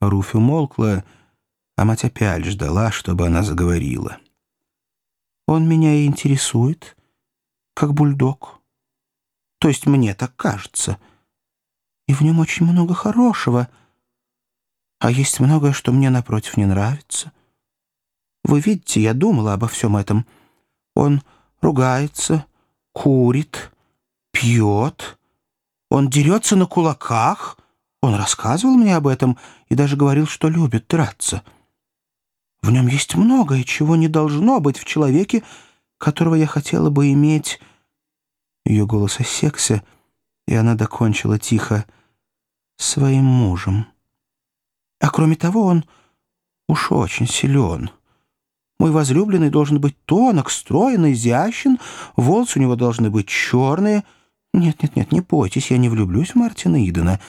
Руфь умолкла, а мать опять ждала, чтобы она заговорила. «Он меня и интересует, как бульдог. То есть мне так кажется. И в нем очень много хорошего, а есть многое, что мне, напротив, не нравится. Вы видите, я думала обо всем этом. Он ругается, курит, пьет, он дерется на кулаках. Он рассказывал мне об этом и даже говорил, что любит драться. В нем есть многое, чего не должно быть в человеке, которого я хотела бы иметь. Ее голос осекся, и она докончила тихо своим мужем. А кроме того, он уж очень силен. Мой возлюбленный должен быть тонок, стройный, изящен, волосы у него должны быть черные. Нет-нет-нет, не бойтесь, я не влюблюсь в Мартина Идена.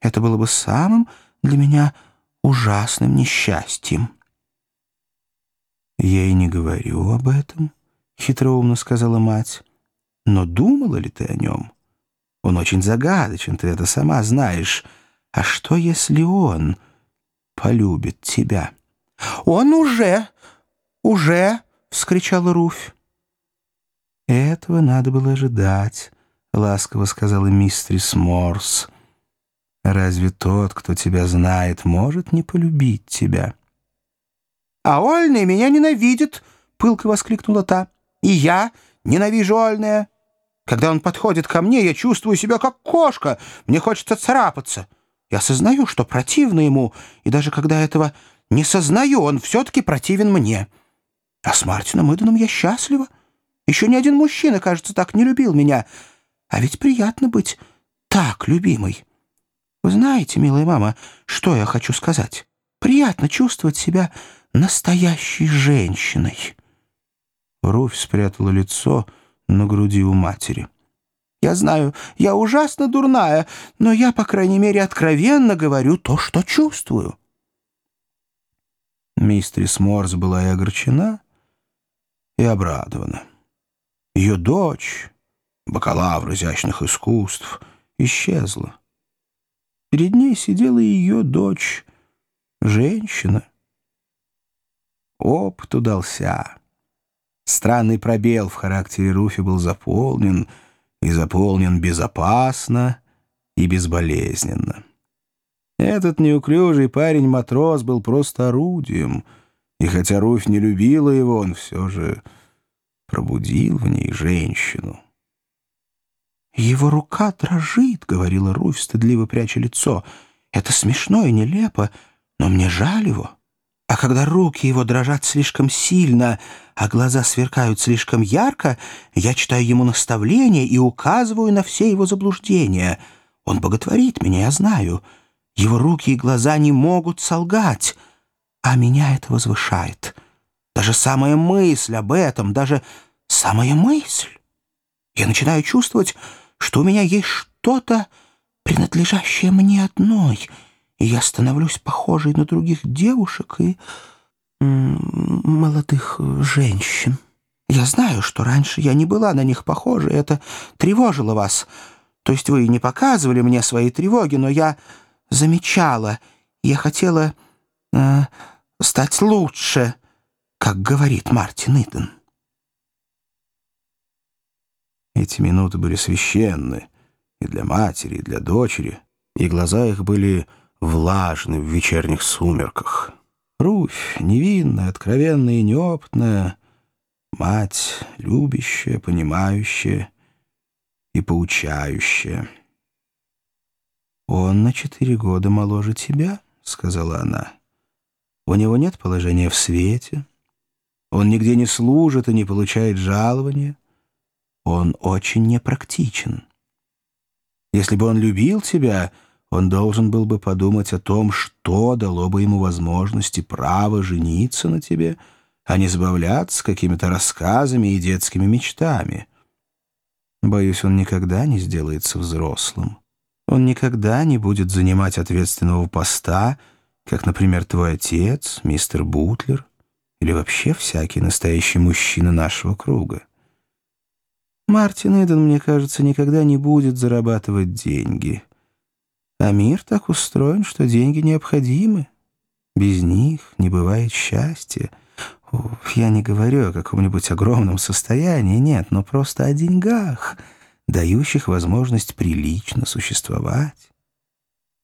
Это было бы самым для меня ужасным несчастьем. «Я и не говорю об этом», — хитроумно сказала мать. «Но думала ли ты о нем? Он очень загадочен, ты это сама знаешь. А что, если он полюбит тебя?» «Он уже «Уже!» — вскричала Руфь. «Этого надо было ожидать», — ласково сказала мистрис Морс. «Разве тот, кто тебя знает, может не полюбить тебя?» «А Ольная меня ненавидит!» — пылко воскликнула та. «И я ненавижу Ольная. Когда он подходит ко мне, я чувствую себя как кошка. Мне хочется царапаться. Я сознаю, что противно ему, и даже когда этого не сознаю, он все-таки противен мне». А с Мартином Иденом я счастлива. Еще ни один мужчина, кажется, так не любил меня. А ведь приятно быть так любимой. Вы знаете, милая мама, что я хочу сказать? Приятно чувствовать себя настоящей женщиной. Руфь спрятала лицо на груди у матери. «Я знаю, я ужасно дурная, но я, по крайней мере, откровенно говорю то, что чувствую». Мистерис Морс была и огорчена, и обрадована. Ее дочь, бакалавр изящных искусств, исчезла. Перед ней сидела ее дочь, женщина. Опыт удался. Странный пробел в характере Руфи был заполнен, и заполнен безопасно и безболезненно. Этот неуклюжий парень-матрос был просто орудием — и хотя Руфь не любила его, он все же пробудил в ней женщину. «Его рука дрожит», — говорила Руфь, стыдливо пряча лицо. «Это смешно и нелепо, но мне жаль его. А когда руки его дрожат слишком сильно, а глаза сверкают слишком ярко, я читаю ему наставления и указываю на все его заблуждения. Он боготворит меня, я знаю. Его руки и глаза не могут солгать». А меня это возвышает. Даже самая мысль об этом, даже самая мысль. Я начинаю чувствовать, что у меня есть что-то, принадлежащее мне одной, и я становлюсь похожей на других девушек и молодых женщин. Я знаю, что раньше я не была на них похожа, это тревожило вас. То есть вы не показывали мне свои тревоги, но я замечала, я хотела э, стать лучше, как говорит Мартин Иден. Эти минуты были священны и для матери, и для дочери, и глаза их были влажны в вечерних сумерках. Руфь, невинная, откровенная и неопытная, мать, любящая, понимающая и поучающая. «Он на четыре года моложе тебя», — сказала она. У него нет положения в свете. Он нигде не служит и не получает жалования. Он очень непрактичен. Если бы он любил тебя, он должен был бы подумать о том, что дало бы ему возможность и право жениться на тебе, а не забавляться какими-то рассказами и детскими мечтами. Боюсь, он никогда не сделается взрослым. Он никогда не будет занимать ответственного поста — как, например, твой отец, мистер Бутлер или вообще всякий настоящий мужчина нашего круга. Мартин Иден, мне кажется, никогда не будет зарабатывать деньги. А мир так устроен, что деньги необходимы, Без них не бывает счастья. Я не говорю о каком-нибудь огромном состоянии, нет, но просто о деньгах, дающих возможность прилично существовать.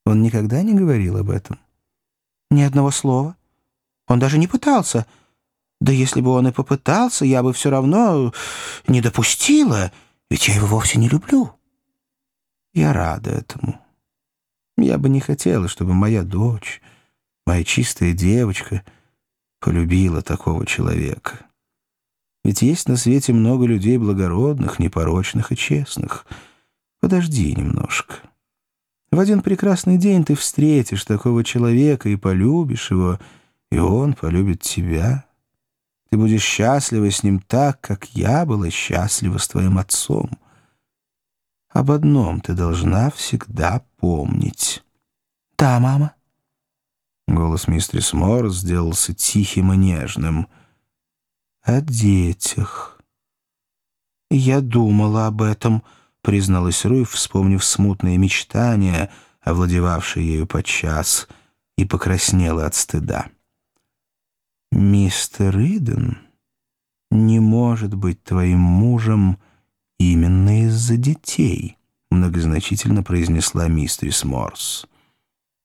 Он никогда не говорил об этом? Ни одного слова. Он даже не пытался. Да если бы он и попытался, я бы все равно не допустила, ведь я его вовсе не люблю. Я рада этому. Я бы не хотела, чтобы моя дочь, моя чистая девочка, полюбила такого человека. Ведь есть на свете много людей благородных, непорочных и честных. Подожди немножко. В один прекрасный день ты встретишь такого человека и полюбишь его, и он полюбит тебя. Ты будешь счастлива с ним так, как я была счастлива с твоим отцом. Об одном ты должна всегда помнить. «Да, мама». Голос мистерис Морс сделался тихим и нежным. «О детях». «Я думала об этом», призналась Руй, вспомнив смутные мечтания, овладевавшие ею подчас, и покраснела от стыда. «Мистер Иден не может быть твоим мужем именно из-за детей», многозначительно произнесла мистерис Морс.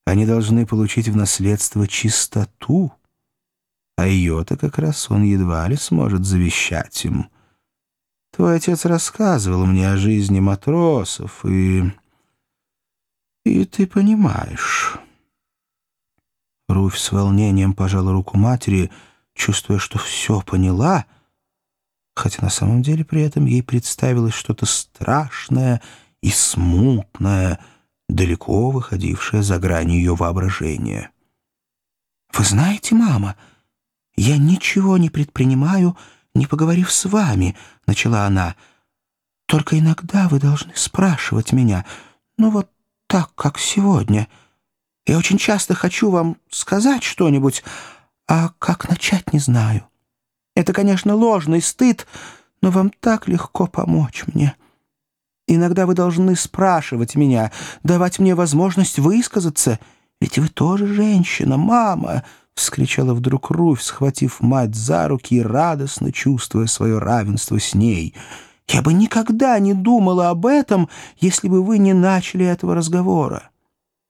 «Они должны получить в наследство чистоту, а ее-то как раз он едва ли сможет завещать им». Твой отец рассказывал мне о жизни матросов, и... и ты понимаешь...» Руфь с волнением пожала руку матери, чувствуя, что все поняла, хотя на самом деле при этом ей представилось что-то страшное и смутное, далеко выходившее за грани ее воображения. «Вы знаете, мама, я ничего не предпринимаю, — не поговорив с вами», — начала она. «Только иногда вы должны спрашивать меня, ну вот так, как сегодня. Я очень часто хочу вам сказать что-нибудь, а как начать не знаю. Это, конечно, ложный стыд, но вам так легко помочь мне. Иногда вы должны спрашивать меня, давать мне возможность высказаться, ведь вы тоже женщина, мама». — вскричала вдруг Руфь, схватив мать за руки и радостно чувствуя свое равенство с ней. «Я бы никогда не думала об этом, если бы вы не начали этого разговора.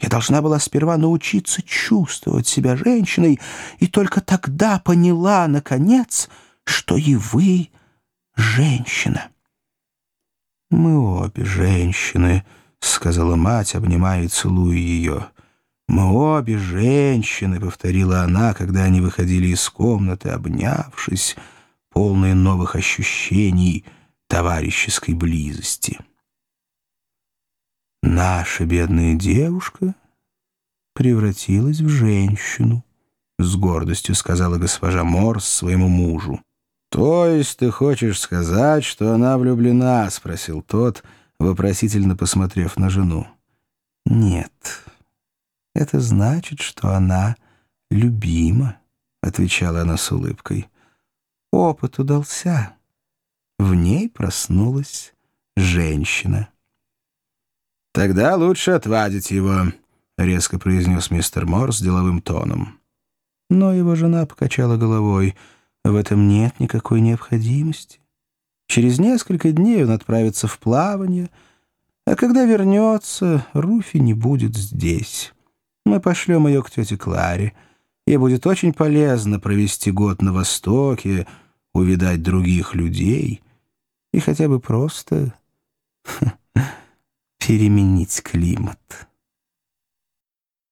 Я должна была сперва научиться чувствовать себя женщиной, и только тогда поняла, наконец, что и вы женщина». «Мы обе женщины», — сказала мать, обнимая и целуя ее. «Мы обе женщины», — повторила она, когда они выходили из комнаты, обнявшись, полные новых ощущений товарищеской близости. «Наша бедная девушка превратилась в женщину», — с гордостью сказала госпожа Морс своему мужу. «То есть ты хочешь сказать, что она влюблена?» — спросил тот, вопросительно посмотрев на жену. «Нет». «Это значит, что она любима», — отвечала она с улыбкой. «Опыт удался. В ней проснулась женщина». «Тогда лучше отвадить его», — резко произнес мистер Морс деловым тоном. Но его жена покачала головой. «В этом нет никакой необходимости. Через несколько дней он отправится в плавание, а когда вернется, Руфи не будет здесь». Мы пошлем ее к тете Кларе. Ей будет очень полезно провести год на Востоке, увидать других людей и хотя бы просто переменить климат».